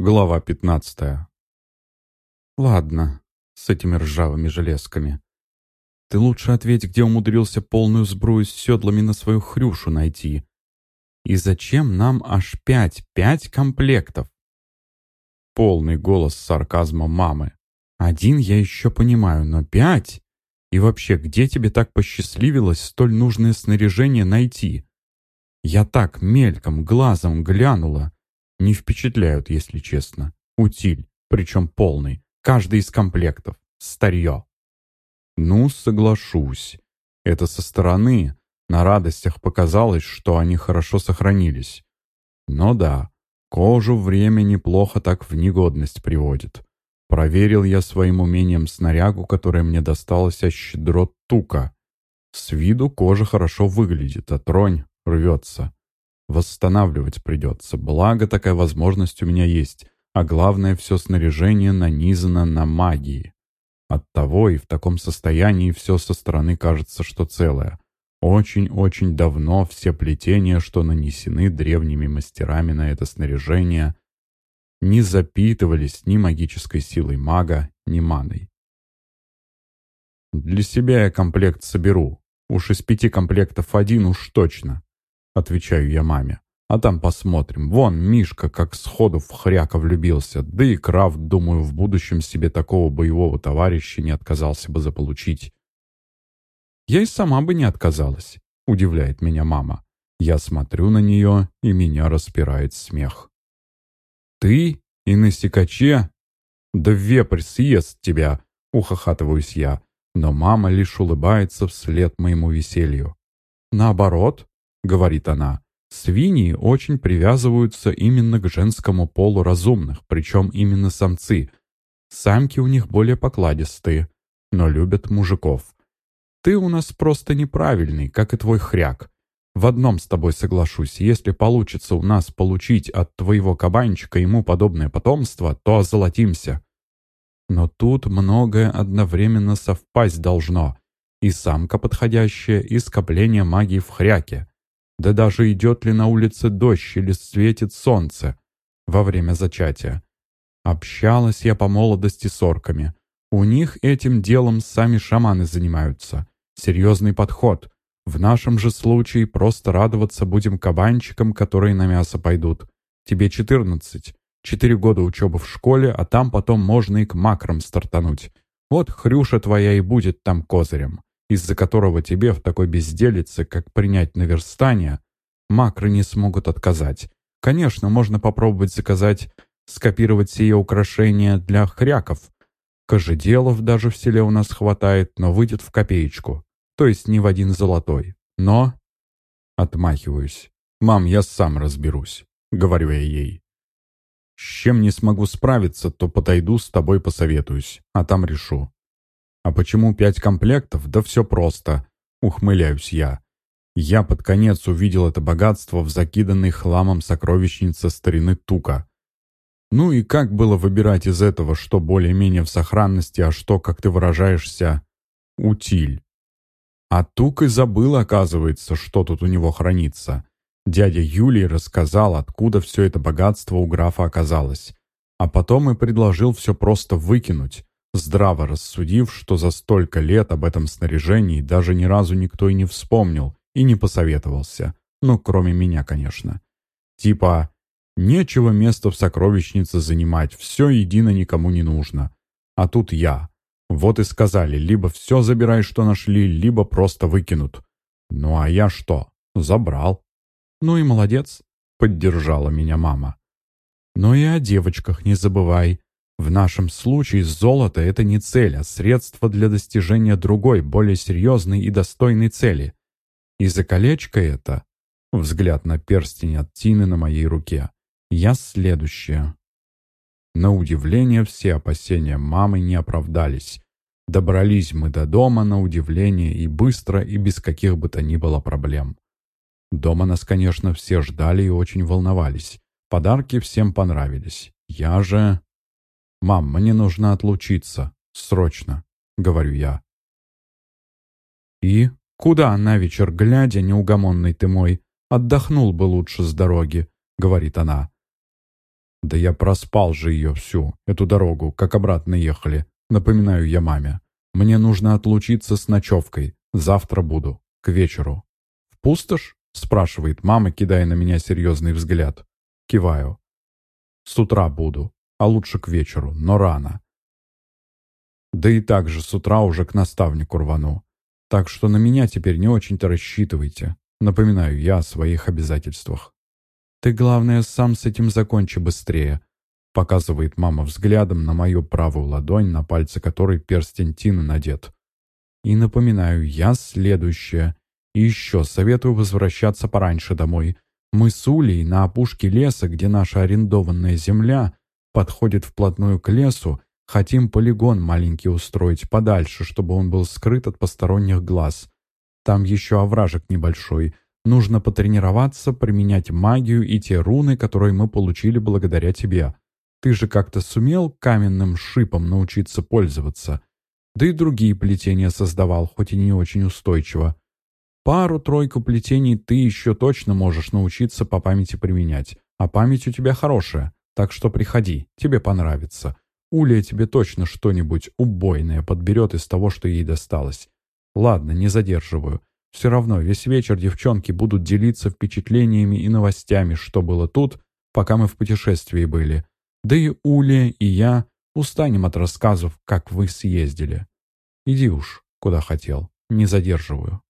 Глава 15. Ладно, с этими ржавыми железками. Ты лучше ответь, где умудрился полную сбрую с седлами на свою хрюшу найти. И зачем нам аж пять, пять комплектов? Полный голос сарказма мамы. Один я еще понимаю, но пять? И вообще, где тебе так посчастливилось столь нужное снаряжение найти? Я так мельком, глазом глянула, не впечатляют, если честно. Утиль, причем полный. Каждый из комплектов. Старье. Ну, соглашусь. Это со стороны. На радостях показалось, что они хорошо сохранились. Но да, кожу время неплохо так в негодность приводит. Проверил я своим умением снарягу, которая мне досталась от щедро тука. С виду кожа хорошо выглядит, а тронь рвется. Восстанавливать придется, благо такая возможность у меня есть, а главное, все снаряжение нанизано на магии. Оттого и в таком состоянии все со стороны кажется, что целое. Очень-очень давно все плетения, что нанесены древними мастерами на это снаряжение, не запитывались ни магической силой мага, ни маной. Для себя я комплект соберу. Уж из пяти комплектов один уж точно. Отвечаю я маме. А там посмотрим. Вон, Мишка как сходу в хряка влюбился. Да и Крафт, думаю, в будущем себе такого боевого товарища не отказался бы заполучить. Я и сама бы не отказалась, удивляет меня мама. Я смотрю на нее, и меня распирает смех. «Ты и на сикаче? Да вепрь съест тебя!» — ухахатываюсь я, но мама лишь улыбается вслед моему веселью. «Наоборот, — говорит она, — «свиньи очень привязываются именно к женскому полу разумных, причем именно самцы. Самки у них более покладистые, но любят мужиков. Ты у нас просто неправильный, как и твой хряк. В одном с тобой соглашусь, если получится у нас получить от твоего кабанчика ему подобное потомство, то озолотимся. Но тут многое одновременно совпасть должно. И самка подходящая, и скопление магии в хряке. Да даже идет ли на улице дождь или светит солнце во время зачатия. Общалась я по молодости с орками. У них этим делом сами шаманы занимаются. Серьезный подход. В нашем же случае просто радоваться будем кабанчикам, которые на мясо пойдут. Тебе 14. Четыре года учебы в школе, а там потом можно и к макрам стартануть. Вот хрюша твоя и будет там козырем из-за которого тебе в такой безделице, как принять наверстание, макры не смогут отказать. Конечно, можно попробовать заказать, скопировать сие украшения для хряков. Кожеделов даже в селе у нас хватает, но выйдет в копеечку. То есть не в один золотой. Но... Отмахиваюсь. «Мам, я сам разберусь», — говорю я ей. «С чем не смогу справиться, то подойду с тобой посоветуюсь, а там решу. А почему пять комплектов? Да все просто. Ухмыляюсь я. Я под конец увидел это богатство в закиданной хламом сокровищнице старины Тука. Ну и как было выбирать из этого, что более-менее в сохранности, а что, как ты выражаешься, утиль? А Тук и забыл, оказывается, что тут у него хранится. Дядя Юлий рассказал, откуда все это богатство у графа оказалось. А потом и предложил все просто выкинуть, здраво рассудив, что за столько лет об этом снаряжении даже ни разу никто и не вспомнил и не посоветовался. Ну, кроме меня, конечно. Типа, нечего место в сокровищнице занимать, все едино никому не нужно. А тут я. Вот и сказали, либо все забирай, что нашли, либо просто выкинут. Ну а я что? Забрал. Ну и молодец, поддержала меня мама. Но и о девочках не забывай. В нашем случае золото – это не цель, а средство для достижения другой, более серьезной и достойной цели. И за колечко это, взгляд на перстень от Тины на моей руке, я следующее. На удивление все опасения мамы не оправдались. Добрались мы до дома, на удивление, и быстро, и без каких бы то ни было проблем. Дома нас, конечно, все ждали и очень волновались. Подарки всем понравились. Я же... «Мам, мне нужно отлучиться. Срочно», — говорю я. «И? Куда на вечер глядя, неугомонный ты мой? Отдохнул бы лучше с дороги», — говорит она. Да я проспал же ее всю, эту дорогу, как обратно ехали. Напоминаю я маме. Мне нужно отлучиться с ночевкой. Завтра буду. К вечеру. «В пустошь?» — спрашивает мама, кидая на меня серьезный взгляд. Киваю. «С утра буду, а лучше к вечеру, но рано. Да и так же с утра уже к наставнику рвану. Так что на меня теперь не очень-то рассчитывайте. Напоминаю я о своих обязательствах. «Ты, главное, сам с этим закончи быстрее», — показывает мама взглядом на мою правую ладонь, на пальце которой перстень Тины надет. И напоминаю я следующее. И еще советую возвращаться пораньше домой. Мы с Улей на опушке леса, где наша арендованная земля подходит вплотную к лесу, хотим полигон маленький устроить подальше, чтобы он был скрыт от посторонних глаз. Там еще овражек небольшой — Нужно потренироваться, применять магию и те руны, которые мы получили благодаря тебе. Ты же как-то сумел каменным шипом научиться пользоваться. Да и другие плетения создавал, хоть и не очень устойчиво. Пару-тройку плетений ты еще точно можешь научиться по памяти применять. А память у тебя хорошая, так что приходи, тебе понравится. Уля тебе точно что-нибудь убойное подберет из того, что ей досталось. Ладно, не задерживаю. Все равно весь вечер девчонки будут делиться впечатлениями и новостями, что было тут, пока мы в путешествии были. Да и Уля, и я устанем от рассказов, как вы съездили. Иди уж, куда хотел, не задерживаю.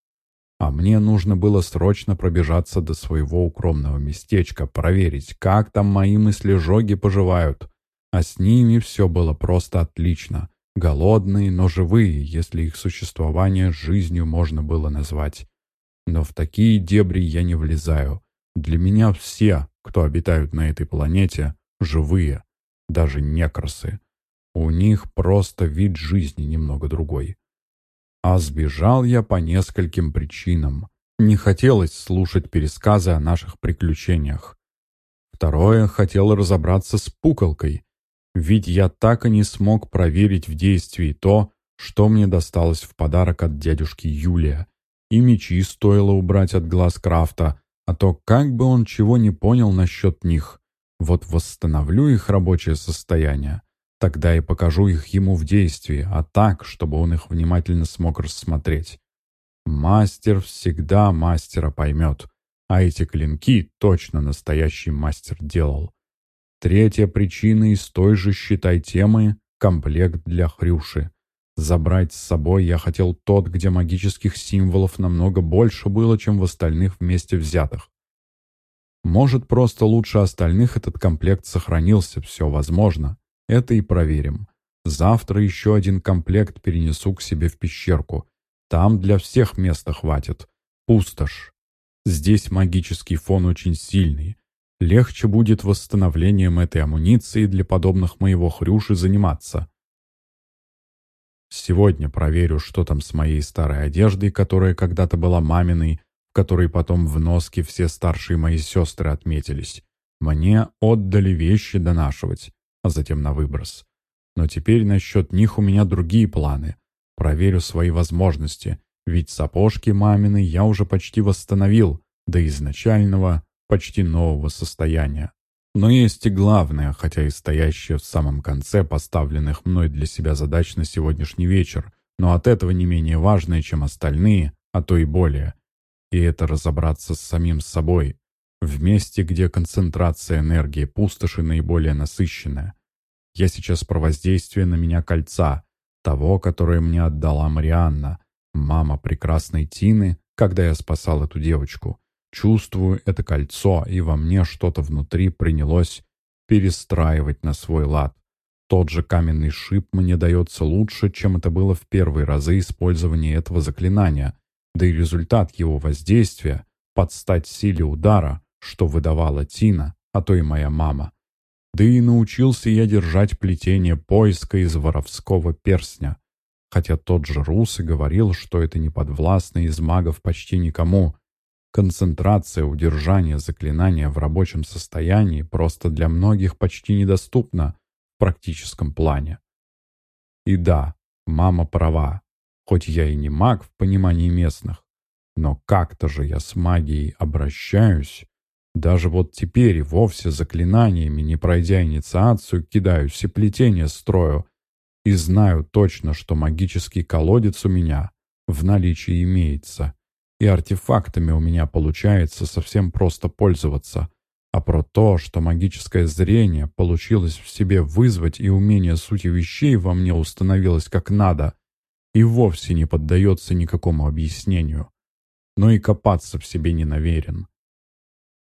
А мне нужно было срочно пробежаться до своего укромного местечка, проверить, как там мои мысли-жоги поживают. А с ними все было просто отлично. Голодные, но живые, если их существование жизнью можно было назвать. Но в такие дебри я не влезаю. Для меня все, кто обитают на этой планете, живые, даже некрасы. У них просто вид жизни немного другой. А сбежал я по нескольким причинам. Не хотелось слушать пересказы о наших приключениях. Второе, хотел разобраться с пуколкой, ведь я так и не смог проверить в действии то, что мне досталось в подарок от дядюшки Юлия. И мечи стоило убрать от глаз Крафта, а то как бы он чего не понял насчет них. Вот восстановлю их рабочее состояние, тогда и покажу их ему в действии, а так, чтобы он их внимательно смог рассмотреть. Мастер всегда мастера поймет, а эти клинки точно настоящий мастер делал. Третья причина из той же, считай, темы – комплект для Хрюши. Забрать с собой я хотел тот, где магических символов намного больше было, чем в остальных вместе взятых. Может, просто лучше остальных этот комплект сохранился, все возможно. Это и проверим. Завтра еще один комплект перенесу к себе в пещерку. Там для всех места хватит. Пустошь. Здесь магический фон очень сильный легче будет восстановлением этой амуниции для подобных моего хрюши заниматься. Сегодня проверю, что там с моей старой одеждой, которая когда-то была маминой, в которой потом в носке все старшие мои сестры отметились. Мне отдали вещи донашивать, а затем на выброс. Но теперь насчет них у меня другие планы. Проверю свои возможности, ведь сапожки мамины я уже почти восстановил, до изначального почти нового состояния. Но есть и главное, хотя и стоящее в самом конце поставленных мной для себя задач на сегодняшний вечер, но от этого не менее важное, чем остальные, а то и более. И это разобраться с самим собой, в месте, где концентрация энергии пустоши наиболее насыщенная. Я сейчас про воздействие на меня кольца, того, которое мне отдала Марианна, мама прекрасной Тины, когда я спасал эту девочку. Чувствую это кольцо, и во мне что-то внутри принялось перестраивать на свой лад. Тот же каменный шип мне дается лучше, чем это было в первые разы использования этого заклинания, да и результат его воздействия под стать силе удара, что выдавала Тина, а то и моя мама. Да и научился я держать плетение поиска из воровского перстня, хотя тот же Рус и говорил, что это не подвластно из магов почти никому, Концентрация удержания заклинания в рабочем состоянии просто для многих почти недоступна в практическом плане. И да, мама права, хоть я и не маг в понимании местных, но как-то же я с магией обращаюсь, Даже вот теперь и вовсе заклинаниями, не пройдя инициацию, кидаю все плетения строю и знаю точно, что магический колодец у меня в наличии имеется, и артефактами у меня получается совсем просто пользоваться. А про то, что магическое зрение получилось в себе вызвать и умение сути вещей во мне установилось как надо, и вовсе не поддается никакому объяснению. Но и копаться в себе не наверен.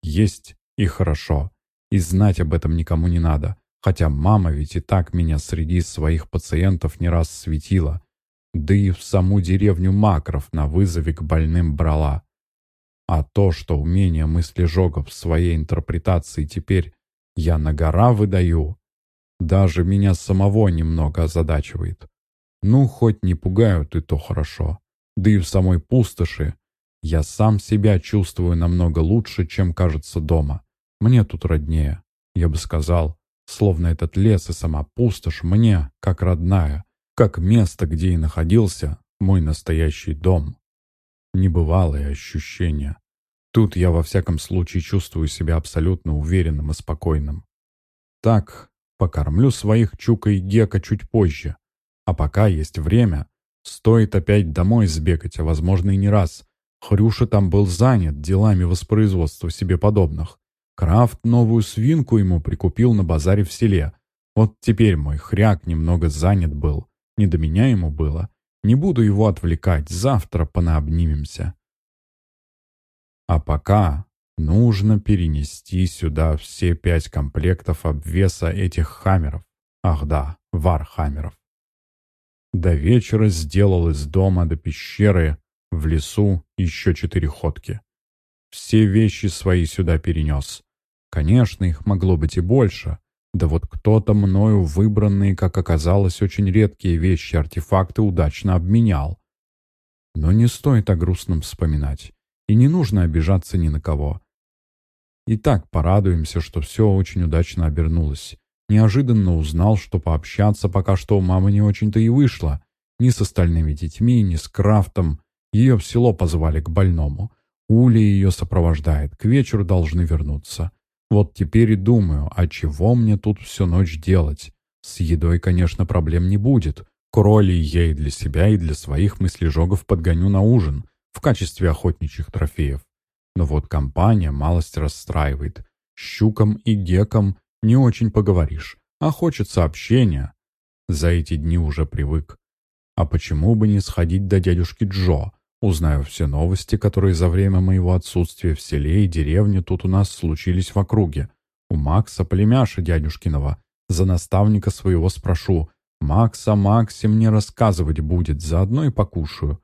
Есть и хорошо, и знать об этом никому не надо, хотя мама ведь и так меня среди своих пациентов не раз светила, да и в саму деревню Макров на вызове к больным брала. А то, что умение мыслежога в своей интерпретации теперь я на гора выдаю, даже меня самого немного озадачивает. Ну, хоть не пугают, и то хорошо. Да и в самой пустоши я сам себя чувствую намного лучше, чем кажется дома. Мне тут роднее, я бы сказал, словно этот лес и сама пустошь мне, как родная, как место, где и находился мой настоящий дом. Небывалые ощущения. Тут я во всяком случае чувствую себя абсолютно уверенным и спокойным. Так, покормлю своих Чука и Гека чуть позже. А пока есть время, стоит опять домой сбегать, а возможно и не раз, Хрюша там был занят делами воспроизводства себе подобных. Крафт новую свинку ему прикупил на базаре в селе. Вот теперь мой хряк немного занят был. Не до меня ему было. Не буду его отвлекать, завтра понаобнимемся. А пока нужно перенести сюда все пять комплектов обвеса этих хаммеров. Ах да, вархаммеров. До вечера сделал из дома до пещеры в лесу еще четыре ходки. Все вещи свои сюда перенес. Конечно, их могло быть и больше. Да вот кто-то мною выбранные, как оказалось, очень редкие вещи-артефакты удачно обменял. Но не стоит о грустном вспоминать. И не нужно обижаться ни на кого. И так порадуемся, что все очень удачно обернулось. Неожиданно узнал, что пообщаться пока что у мамы не очень-то и вышло. Ни с остальными детьми, ни с Крафтом. Ее в село позвали к больному. Уля ее сопровождает, к вечеру должны вернуться. Вот теперь и думаю, а чего мне тут всю ночь делать? С едой, конечно, проблем не будет. Кроли я и для себя, и для своих мыслежогов подгоню на ужин в качестве охотничьих трофеев. Но вот компания малость расстраивает. Щукам и гекам не очень поговоришь, а хочется общения. За эти дни уже привык. А почему бы не сходить до дядюшки Джо? Узнаю все новости, которые за время моего отсутствия в селе и деревне тут у нас случились в округе. У Макса, племяша дядюшкиного, за наставника своего спрошу. Макса Максе мне рассказывать будет, заодно и покушаю.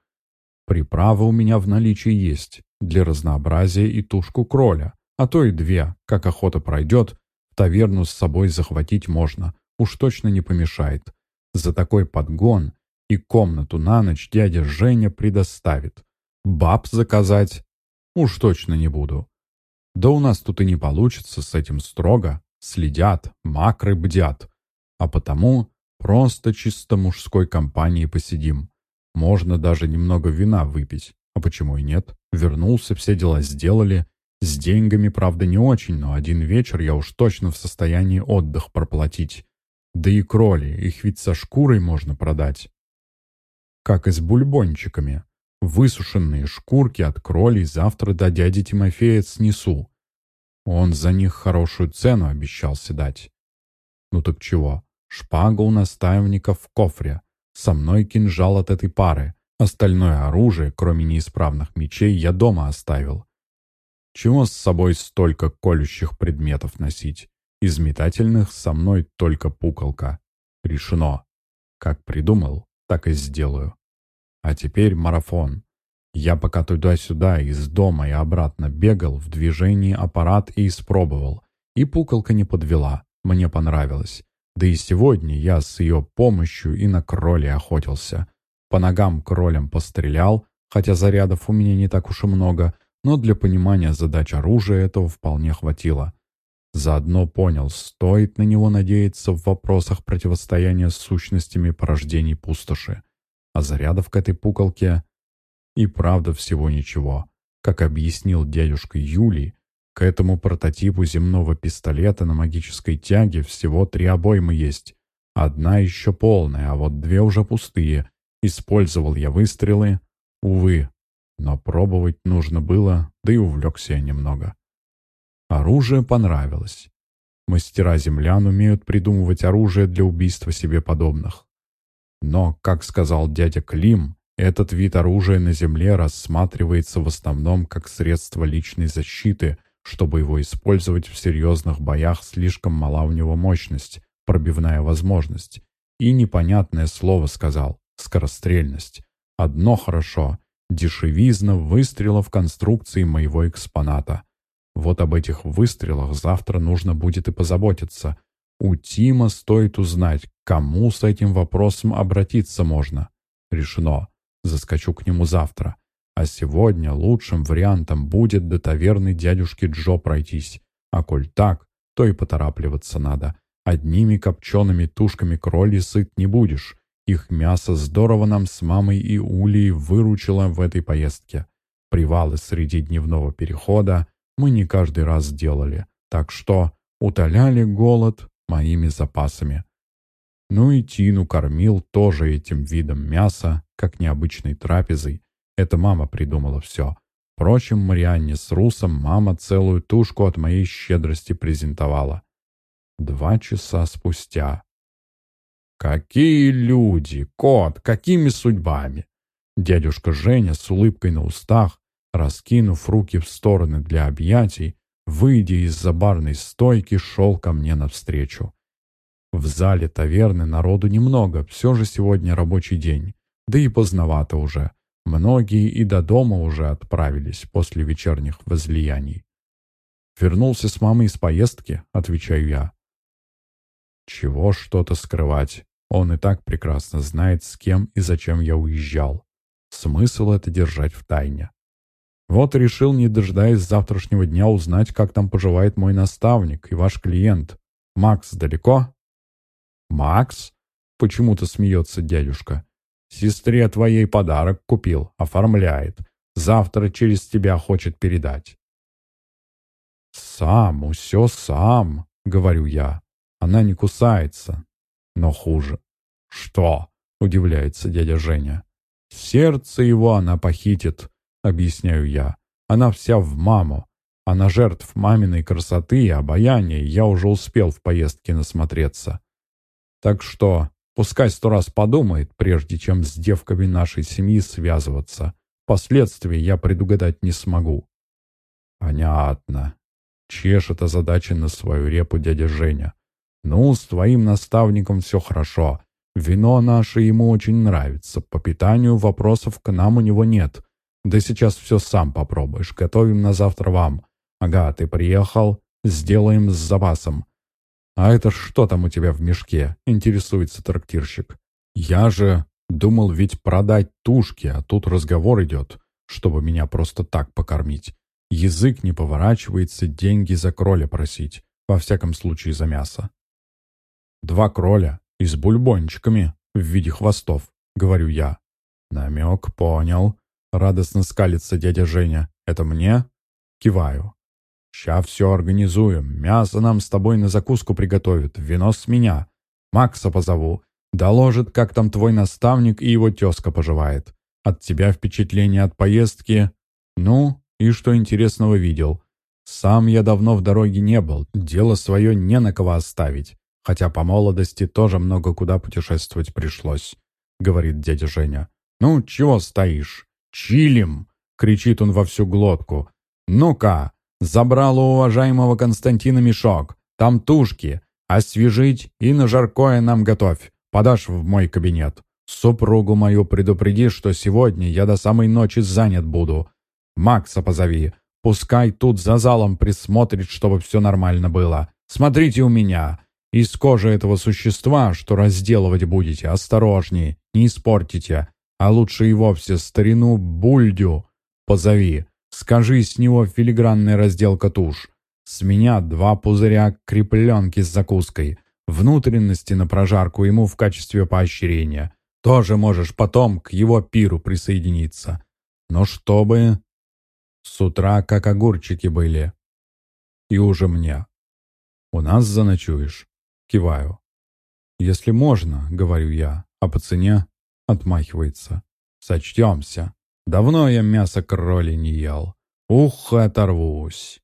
Приправа у меня в наличии есть, для разнообразия и тушку кроля, а то и две, как охота пройдет, в таверну с собой захватить можно, уж точно не помешает. За такой подгон и комнату на ночь дядя Женя предоставит. Баб заказать уж точно не буду. Да у нас тут и не получится с этим строго. Следят, макры бдят. А потому просто чисто мужской компанией посидим. Можно даже немного вина выпить. А почему и нет? Вернулся, все дела сделали. С деньгами, правда, не очень, но один вечер я уж точно в состоянии отдых проплатить. Да и кроли, их ведь со шкурой можно продать как и с бульбончиками. Высушенные шкурки от кролей завтра до дяди Тимофея снесу. Он за них хорошую цену обещался дать. Ну так чего, шпага у наставника в кофре, со мной кинжал от этой пары, остальное оружие, кроме неисправных мечей, я дома оставил. Чего с собой столько колющих предметов носить? Из метательных со мной только пуколка. Решено. Как придумал, так и сделаю. А теперь марафон. Я пока туда-сюда, из дома и обратно бегал, в движении аппарат и испробовал. И пукалка не подвела, мне понравилось. Да и сегодня я с ее помощью и на кроли охотился. По ногам кролем пострелял, хотя зарядов у меня не так уж и много, но для понимания задач оружия этого вполне хватило. Заодно понял, стоит на него надеяться в вопросах противостояния с сущностями порождений пустоши. А зарядов к этой пуколке и правда всего ничего. Как объяснил дядюшка Юлий, К этому прототипу земного пистолета на магической тяге всего три обоймы есть. Одна еще полная, а вот две уже пустые. Использовал я выстрелы. Увы, но пробовать нужно было, да и увлекся я немного. Оружие понравилось. Мастера землян умеют придумывать оружие для убийства себе подобных. Но, как сказал дядя Клим, этот вид оружия на Земле рассматривается в основном как средство личной защиты, чтобы его использовать в серьезных боях слишком мала у него мощность, пробивная возможность. И непонятное слово сказал – скорострельность. Одно хорошо – дешевизна выстрела в конструкции моего экспоната. Вот об этих выстрелах завтра нужно будет и позаботиться. У Тима стоит узнать, кому с этим вопросом обратиться можно. Решено. Заскочу к нему завтра. А сегодня лучшим вариантом будет до таверны дядюшки Джо пройтись. А коль так, то и поторапливаться надо. Одними копчеными тушками кроли сыт не будешь. Их мясо здорово нам с мамой и Улей выручило в этой поездке. Привалы среди дневного перехода мы не каждый раз делали, так что утоляли голод моими запасами. Ну и Тину кормил тоже этим видом мяса, как необычной трапезой. Это мама придумала все. Впрочем, Марианне с Русом мама целую тушку от моей щедрости презентовала. Два часа спустя. «Какие люди! Кот! Какими судьбами!» Дядюшка Женя с улыбкой на устах, раскинув руки в стороны для объятий, выйдя из-за барной стойки, шел ко мне навстречу. В зале таверны народу немного, все же сегодня рабочий день, да и поздновато уже. Многие и до дома уже отправились после вечерних возлияний. «Вернулся с мамой из поездки», — отвечаю я. Чего что-то скрывать? Он и так прекрасно знает, с кем и зачем я уезжал. Смысл это держать в тайне. Вот решил, не дожидаясь завтрашнего дня, узнать, как там поживает мой наставник и ваш клиент. Макс далеко? Макс? Почему-то смеется дядюшка. Сестре твоей подарок купил, оформляет. Завтра через тебя хочет передать. «Сам, все сам», — говорю я. Она не кусается, но хуже. «Что?» — удивляется дядя Женя. «Сердце его она похитит», — объясняю я. «Она вся в маму. А на жертв маминой красоты и обаяния я уже успел в поездке насмотреться. Так что пускай сто раз подумает, прежде чем с девками нашей семьи связываться. Последствий я предугадать не смогу». «Понятно», — чешет озадаченно свою репу дядя Женя. «Ну, с твоим наставником все хорошо. Вино наше ему очень нравится. По питанию вопросов к нам у него нет. Да сейчас все сам попробуешь. Готовим на завтра вам. Ага, ты приехал. Сделаем с запасом». «А это что там у тебя в мешке?» — интересуется трактирщик. «Я же думал ведь продать тушки, а тут разговор идет, чтобы меня просто так покормить. Язык не поворачивается деньги за кроля просить, во всяком случае за мясо. Два кроля и с бульбончиками в виде хвостов, говорю я. Намек понял. Радостно скалится дядя Женя. Это мне? Киваю. Ща все организуем. Мясо нам с тобой на закуску приготовят. Вино с меня. Макса позову. Доложит, как там твой наставник и его тезка поживает. От тебя впечатление от поездки. Ну, и что интересного видел? Сам я давно в дороге не был. Дело свое не на кого оставить. Хотя по молодости тоже много куда путешествовать пришлось», — говорит дядя Женя. «Ну, чего стоишь? Чилим!» — кричит он во всю глотку. «Ну-ка, забрал у уважаемого Константина мешок. Там тушки. Освежить и на жаркое нам готовь. Подашь в мой кабинет. Супругу мою предупреди, что сегодня я до самой ночи занят буду. Макса позови. Пускай тут за залом присмотрит, чтобы все нормально было. Смотрите у меня. Из кожи этого существа, что разделывать будете, осторожнее, не испортите. А лучше и вовсе старину Бульдю позови. Скажи с него филигранная разделка туш. С меня два пузыря крепленки с закуской. Внутренности на прожарку ему в качестве поощрения. Тоже можешь потом к его пиру присоединиться. Но чтобы... С утра как огурчики были. И уже мне. «У нас заночуешь?» Киваю. «Если можно», — говорю я, а по цене отмахивается. «Сочтемся. Давно я мясо кроли не ел. Ух, оторвусь!»